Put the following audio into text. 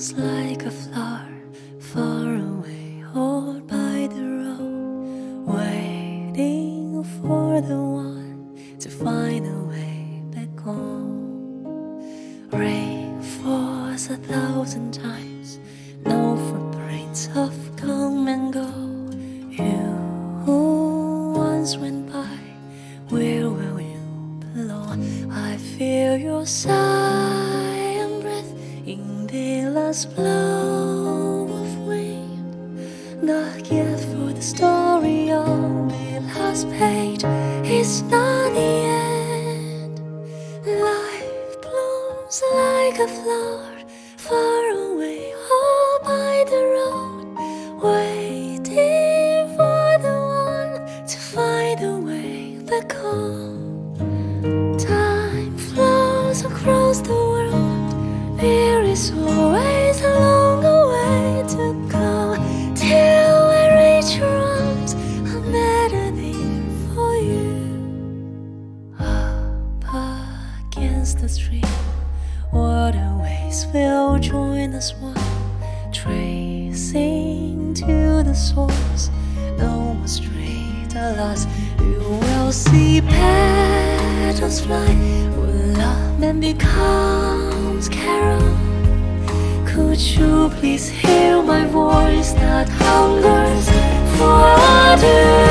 like a flower far away or by the road, waiting for the one to find a way back home. Rain falls a thousand times, no footprints of come and go. You who once went by, where will you belong? I feel your sigh the last blow of wind. The gift for the story on the last page is not the end. Life blooms like a flower far away, all by the road, waiting for the one to find a way back home. Time flows across the world. There is stream, waterways will join us one, tracing to the source. No more straight, alas, you will see petals fly. When love man becomes carol, could you please hear my voice that hungers for water?